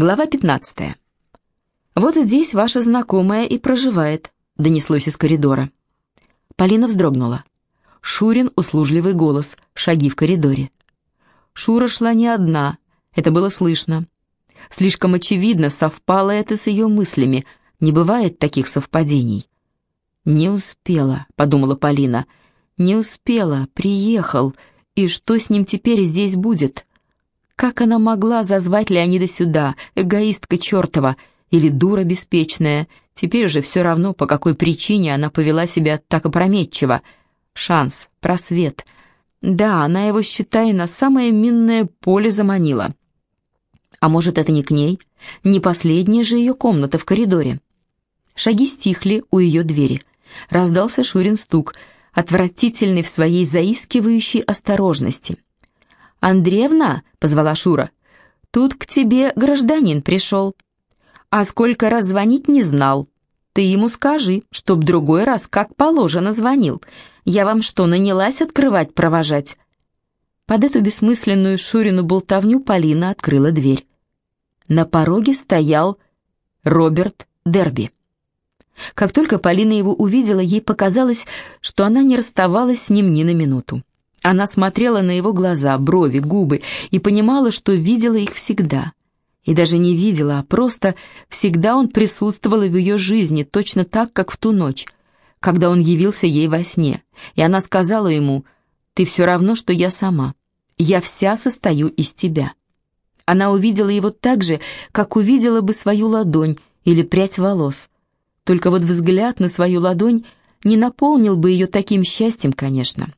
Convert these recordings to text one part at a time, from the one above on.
Глава 15. «Вот здесь ваша знакомая и проживает», — донеслось из коридора. Полина вздрогнула. Шурин услужливый голос, шаги в коридоре. Шура шла не одна, это было слышно. Слишком очевидно совпало это с ее мыслями, не бывает таких совпадений. «Не успела», — подумала Полина, — «не успела, приехал, и что с ним теперь здесь будет?» Как она могла зазвать Леонида сюда, эгоистка чертова, или дура беспечная? Теперь уже все равно, по какой причине она повела себя так опрометчиво. Шанс, просвет. Да, она его, считай, на самое минное поле заманила. А может, это не к ней? Не последняя же ее комната в коридоре. Шаги стихли у ее двери. Раздался Шурин стук, отвратительный в своей заискивающей осторожности. «Андреевна?» — позвала Шура. «Тут к тебе гражданин пришел. А сколько раз звонить не знал. Ты ему скажи, чтоб другой раз как положено звонил. Я вам что, нанялась открывать, провожать?» Под эту бессмысленную Шурину болтовню Полина открыла дверь. На пороге стоял Роберт Дерби. Как только Полина его увидела, ей показалось, что она не расставалась с ним ни на минуту. Она смотрела на его глаза, брови, губы и понимала, что видела их всегда. И даже не видела, а просто всегда он присутствовал в ее жизни, точно так, как в ту ночь, когда он явился ей во сне. И она сказала ему, «Ты все равно, что я сама. Я вся состою из тебя». Она увидела его так же, как увидела бы свою ладонь или прядь волос. Только вот взгляд на свою ладонь не наполнил бы ее таким счастьем, конечно.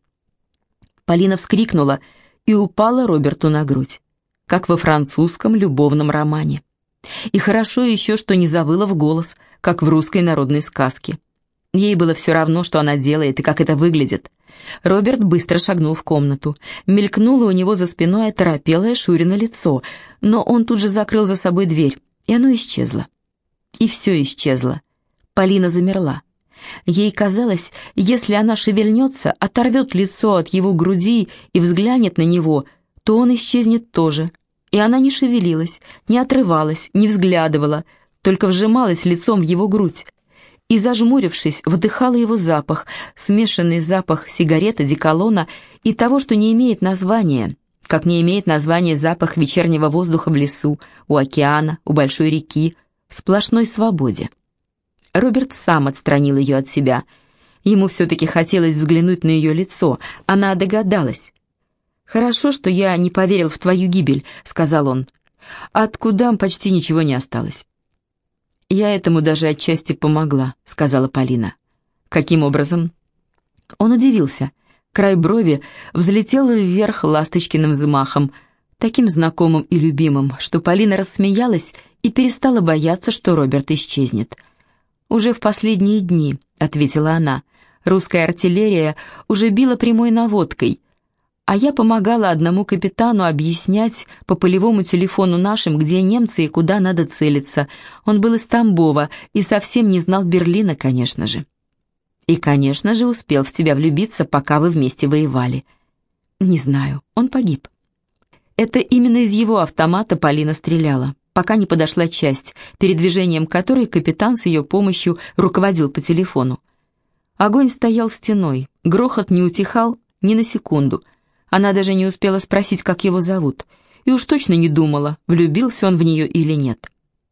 Полина вскрикнула и упала Роберту на грудь, как во французском любовном романе. И хорошо еще, что не завыла в голос, как в русской народной сказке. Ей было все равно, что она делает и как это выглядит. Роберт быстро шагнул в комнату. Мелькнуло у него за спиной оторопелое Шурино лицо, но он тут же закрыл за собой дверь, и оно исчезло. И все исчезло. Полина замерла. Ей казалось, если она шевельнется, оторвет лицо от его груди и взглянет на него, то он исчезнет тоже. И она не шевелилась, не отрывалась, не взглядывала, только вжималась лицом в его грудь. И, зажмурившись, вдыхала его запах, смешанный запах сигареты, деколона и того, что не имеет названия, как не имеет названия запах вечернего воздуха в лесу, у океана, у большой реки, в сплошной свободе. Роберт сам отстранил ее от себя. Ему все-таки хотелось взглянуть на ее лицо. Она догадалась. «Хорошо, что я не поверил в твою гибель», — сказал он. «От Кудам почти ничего не осталось». «Я этому даже отчасти помогла», — сказала Полина. «Каким образом?» Он удивился. Край брови взлетел вверх ласточкиным взмахом, таким знакомым и любимым, что Полина рассмеялась и перестала бояться, что Роберт исчезнет — «Уже в последние дни», — ответила она. «Русская артиллерия уже била прямой наводкой, а я помогала одному капитану объяснять по полевому телефону нашим, где немцы и куда надо целиться. Он был из Тамбова и совсем не знал Берлина, конечно же. И, конечно же, успел в тебя влюбиться, пока вы вместе воевали. Не знаю, он погиб. Это именно из его автомата Полина стреляла пока не подошла часть, передвижением которой капитан с ее помощью руководил по телефону. Огонь стоял стеной, грохот не утихал ни на секунду. Она даже не успела спросить, как его зовут, и уж точно не думала, влюбился он в нее или нет.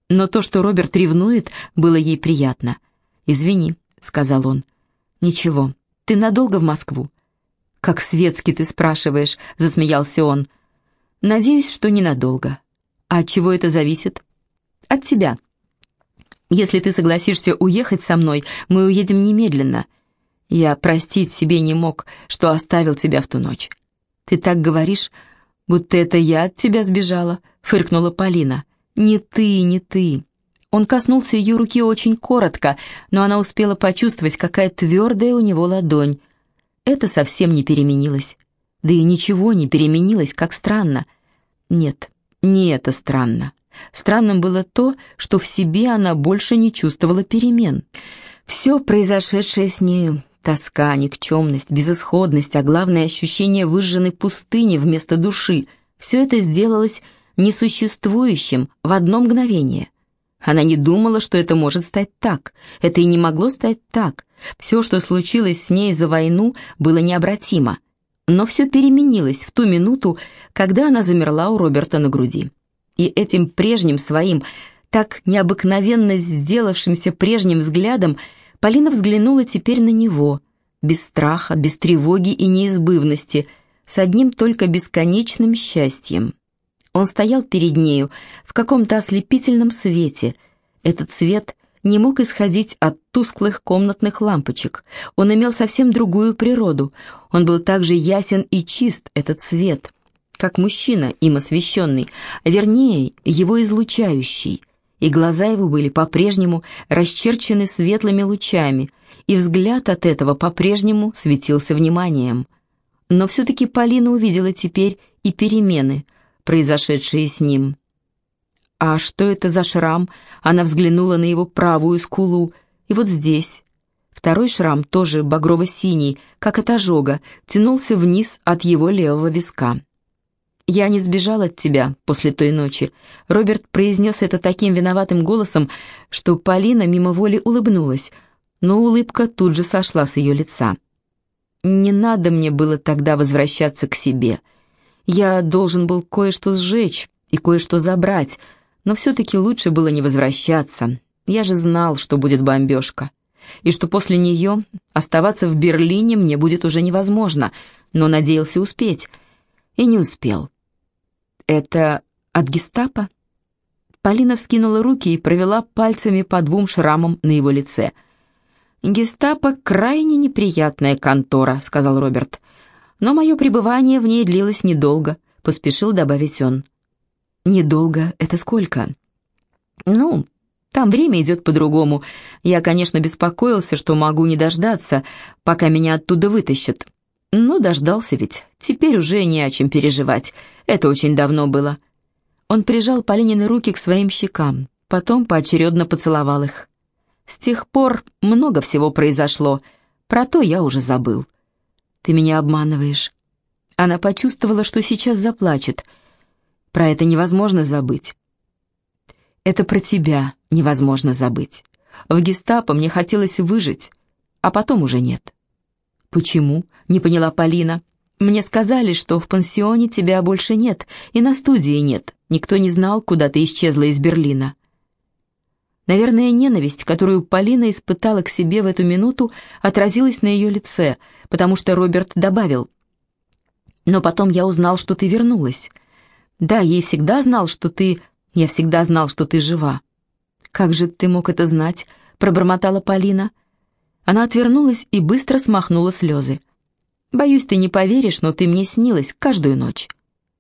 Но то, что Роберт ревнует, было ей приятно. «Извини», — сказал он. «Ничего, ты надолго в Москву?» «Как светский ты спрашиваешь», — засмеялся он. «Надеюсь, что ненадолго. А от чего это зависит? От тебя. Если ты согласишься уехать со мной, мы уедем немедленно. Я простить себе не мог, что оставил тебя в ту ночь. Ты так говоришь, будто это я от тебя сбежала, фыркнула Полина. Не ты, не ты. Он коснулся ее руки очень коротко, но она успела почувствовать, какая твердая у него ладонь. Это совсем не переменилось. Да и ничего не переменилось, как странно. Нет, не это странно. Странным было то, что в себе она больше не чувствовала перемен. Все произошедшее с нею, тоска, никчемность, безысходность, а главное ощущение выжженной пустыни вместо души, все это сделалось несуществующим в одно мгновение. Она не думала, что это может стать так. Это и не могло стать так. Все, что случилось с ней за войну, было необратимо. Но все переменилось в ту минуту, когда она замерла у Роберта на груди. И этим прежним своим, так необыкновенно сделавшимся прежним взглядом, Полина взглянула теперь на него, без страха, без тревоги и неизбывности, с одним только бесконечным счастьем. Он стоял перед нею в каком-то ослепительном свете. Этот свет не мог исходить от тусклых комнатных лампочек. Он имел совсем другую природу. Он был также ясен и чист, этот свет, как мужчина, им освещенный, а вернее, его излучающий. И глаза его были по-прежнему расчерчены светлыми лучами, и взгляд от этого по-прежнему светился вниманием. Но все-таки Полина увидела теперь и перемены, произошедшие с ним. А что это за шрам? Она взглянула на его правую скулу. И вот здесь. Второй шрам, тоже багрово-синий, как от ожога, тянулся вниз от его левого виска. «Я не сбежал от тебя после той ночи». Роберт произнес это таким виноватым голосом, что Полина мимо воли улыбнулась, но улыбка тут же сошла с ее лица. «Не надо мне было тогда возвращаться к себе. Я должен был кое-что сжечь и кое-что забрать, но все-таки лучше было не возвращаться. Я же знал, что будет бомбежка. И что после нее оставаться в Берлине мне будет уже невозможно, но надеялся успеть. И не успел. «Это от гестапо?» Полина вскинула руки и провела пальцами по двум шрамам на его лице. «Гестапо — крайне неприятная контора», — сказал Роберт. «Но мое пребывание в ней длилось недолго», — поспешил добавить он. Недолго — это сколько? Ну, там время идет по-другому. Я, конечно, беспокоился, что могу не дождаться, пока меня оттуда вытащат. Но дождался ведь. Теперь уже не о чем переживать. Это очень давно было. Он прижал Полинины руки к своим щекам, потом поочередно поцеловал их. С тех пор много всего произошло. Про то я уже забыл. Ты меня обманываешь. Она почувствовала, что сейчас заплачет — про это невозможно забыть. Это про тебя невозможно забыть. В гестапо мне хотелось выжить, а потом уже нет. Почему? Не поняла Полина. Мне сказали, что в пансионе тебя больше нет, и на студии нет. Никто не знал, куда ты исчезла из Берлина. Наверное, ненависть, которую Полина испытала к себе в эту минуту, отразилась на ее лице, потому что Роберт добавил. «Но потом я узнал, что ты вернулась. Да, ей всегда знал, что ты... Я всегда знал, что ты жива. Как же ты мог это знать? Пробормотала Полина. Она отвернулась и быстро смахнула слезы. Боюсь, ты не поверишь, но ты мне снилась каждую ночь.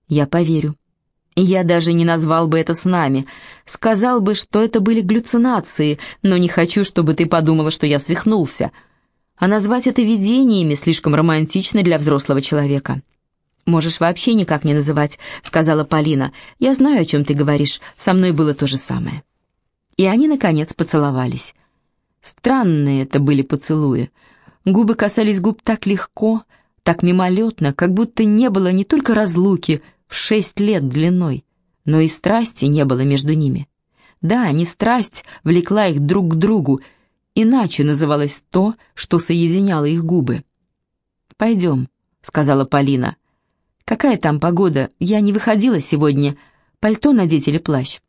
Я поверю. Я даже не назвал бы это с нами. Сказал бы, что это были галлюцинации, но не хочу, чтобы ты подумала, что я свихнулся. А назвать это видениями слишком романтично для взрослого человека. «Можешь вообще никак не называть», — сказала Полина. «Я знаю, о чем ты говоришь. Со мной было то же самое». И они, наконец, поцеловались. Странные это были поцелуи. Губы касались губ так легко, так мимолетно, как будто не было не только разлуки в шесть лет длиной, но и страсти не было между ними. Да, не страсть влекла их друг к другу, иначе называлось то, что соединяло их губы. «Пойдем», — сказала Полина. «Какая там погода? Я не выходила сегодня. Пальто надеть или плащ?»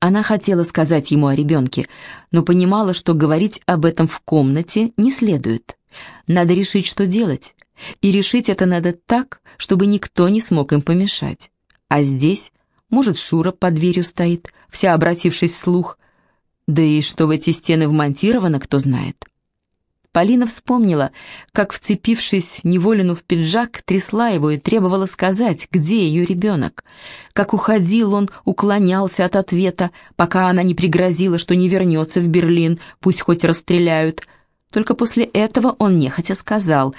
Она хотела сказать ему о ребенке, но понимала, что говорить об этом в комнате не следует. Надо решить, что делать. И решить это надо так, чтобы никто не смог им помешать. А здесь, может, Шура под дверью стоит, вся обратившись вслух. Да и что в эти стены вмонтировано, кто знает. Полина вспомнила, как, вцепившись неволину в пиджак, трясла его и требовала сказать, где ее ребенок. Как уходил он, уклонялся от ответа, пока она не пригрозила, что не вернется в Берлин, пусть хоть расстреляют. Только после этого он нехотя сказал,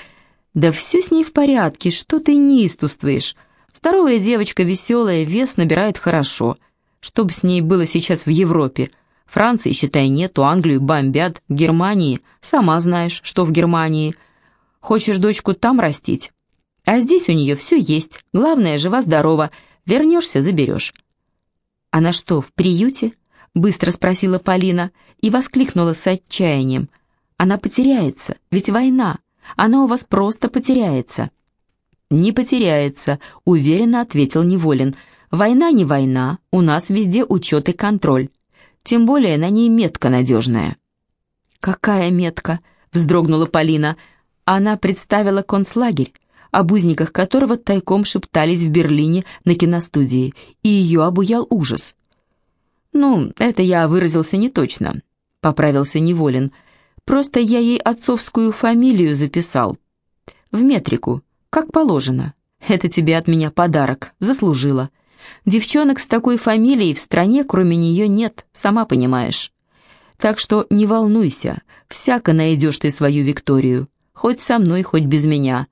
«Да все с ней в порядке, что ты неистовствуешь? Здоровая девочка, веселая, вес набирает хорошо. Что бы с ней было сейчас в Европе?» Франции, считай, нету, Англию бомбят, Германии, сама знаешь, что в Германии. Хочешь дочку там растить? А здесь у нее все есть, главное, жива-здорова, Вернешься, заберешь». «Она что, в приюте?» — быстро спросила Полина и воскликнула с отчаянием. «Она потеряется, ведь война. Она у вас просто потеряется». «Не потеряется», — уверенно ответил Неволин. «Война не война, у нас везде учет и контроль. Тем более на ней метка надежная». «Какая метка?» — вздрогнула Полина. Она представила концлагерь, об узниках которого тайком шептались в Берлине на киностудии, и ее обуял ужас. «Ну, это я выразился не точно», — поправился Неволин. «Просто я ей отцовскую фамилию записал. В метрику, как положено. Это тебе от меня подарок, заслужила. Девчонок с такой фамилией в стране, кроме нее, нет, сама понимаешь». Так что не волнуйся, всяко найдешь ты свою Викторию, хоть со мной, хоть без меня.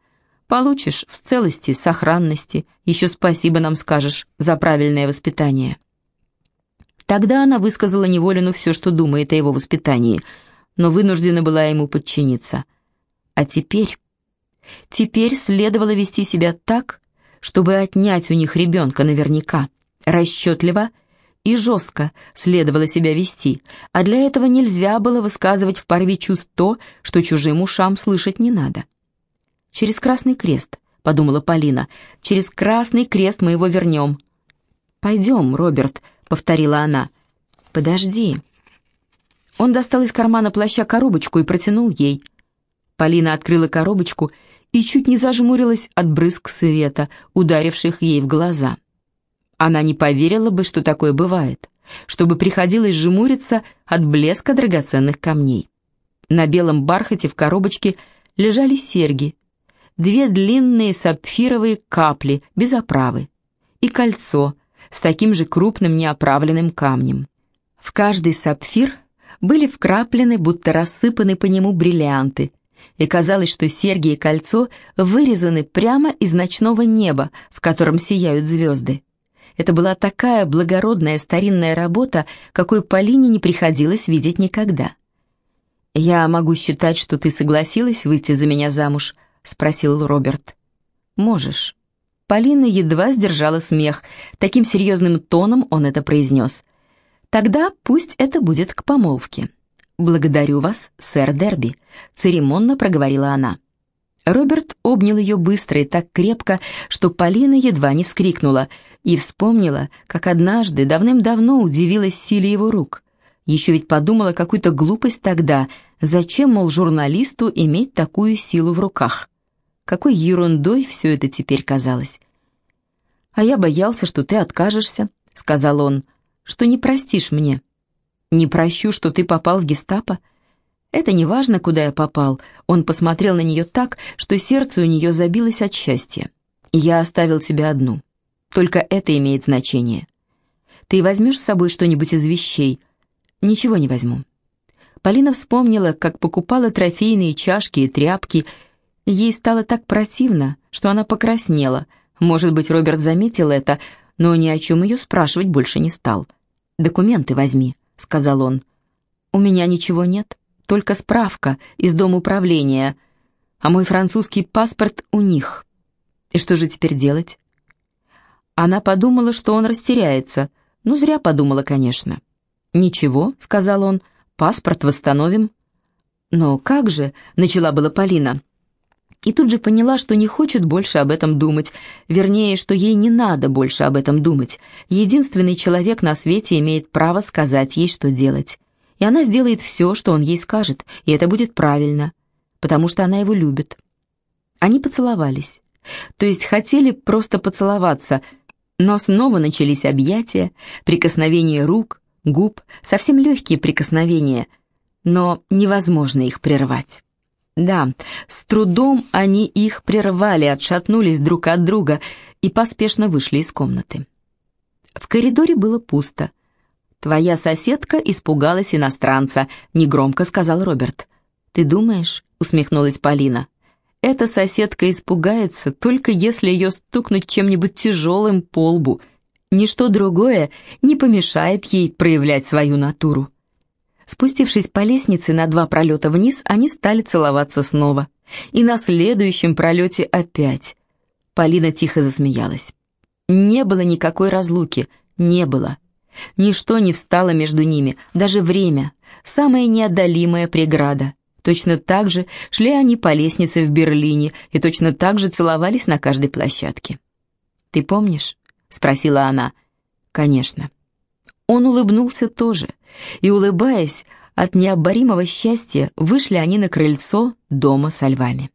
Получишь в целости, сохранности, еще спасибо нам скажешь за правильное воспитание». Тогда она высказала Неволину все, что думает о его воспитании, но вынуждена была ему подчиниться. А теперь... Теперь следовало вести себя так, чтобы отнять у них ребенка наверняка, расчетливо и жестко следовало себя вести, а для этого нельзя было высказывать в порыве чувств то, что чужим ушам слышать не надо. «Через Красный Крест», — подумала Полина, — «через Красный Крест мы его вернем». «Пойдем, Роберт», — повторила она. «Подожди». Он достал из кармана плаща коробочку и протянул ей. Полина открыла коробочку и чуть не зажмурилась от брызг света, ударивших ей в глаза. Она не поверила бы, что такое бывает, чтобы приходилось жмуриться от блеска драгоценных камней. На белом бархате в коробочке лежали серьги, две длинные сапфировые капли без оправы и кольцо с таким же крупным неоправленным камнем. В каждый сапфир были вкраплены, будто рассыпаны по нему бриллианты, и казалось, что серьги и кольцо вырезаны прямо из ночного неба, в котором сияют звезды. Это была такая благородная старинная работа, какой Полине не приходилось видеть никогда. «Я могу считать, что ты согласилась выйти за меня замуж?» — спросил Роберт. «Можешь». Полина едва сдержала смех. Таким серьезным тоном он это произнес. «Тогда пусть это будет к помолвке». «Благодарю вас, сэр Дерби», — церемонно проговорила она. Роберт обнял ее быстро и так крепко, что Полина едва не вскрикнула и вспомнила, как однажды давным-давно удивилась силе его рук. Еще ведь подумала какую-то глупость тогда, зачем, мол, журналисту иметь такую силу в руках. Какой ерундой все это теперь казалось. «А я боялся, что ты откажешься», — сказал он, — «что не простишь мне». «Не прощу, что ты попал в гестапо», — это не важно, куда я попал. Он посмотрел на нее так, что сердце у нее забилось от счастья. Я оставил тебя одну. Только это имеет значение. Ты возьмешь с собой что-нибудь из вещей? Ничего не возьму. Полина вспомнила, как покупала трофейные чашки и тряпки. Ей стало так противно, что она покраснела. Может быть, Роберт заметил это, но ни о чем ее спрашивать больше не стал. «Документы возьми», — сказал он. «У меня ничего нет» только справка из дома управления, а мой французский паспорт у них. И что же теперь делать? Она подумала, что он растеряется. Ну, зря подумала, конечно. «Ничего», — сказал он, — «паспорт восстановим». «Но как же?» — начала была Полина. И тут же поняла, что не хочет больше об этом думать, вернее, что ей не надо больше об этом думать. Единственный человек на свете имеет право сказать ей, что делать и она сделает все, что он ей скажет, и это будет правильно, потому что она его любит. Они поцеловались, то есть хотели просто поцеловаться, но снова начались объятия, прикосновения рук, губ, совсем легкие прикосновения, но невозможно их прервать. Да, с трудом они их прервали, отшатнулись друг от друга и поспешно вышли из комнаты. В коридоре было пусто — «Твоя соседка испугалась иностранца», — негромко сказал Роберт. «Ты думаешь?» — усмехнулась Полина. «Эта соседка испугается, только если ее стукнуть чем-нибудь тяжелым по лбу. Ничто другое не помешает ей проявлять свою натуру». Спустившись по лестнице на два пролета вниз, они стали целоваться снова. И на следующем пролете опять. Полина тихо засмеялась. Не было никакой разлуки, не было. Ничто не встало между ними, даже время, самая неодолимая преграда. Точно так же шли они по лестнице в Берлине и точно так же целовались на каждой площадке. «Ты помнишь?» — спросила она. «Конечно». Он улыбнулся тоже, и, улыбаясь, от необоримого счастья вышли они на крыльцо дома со львами.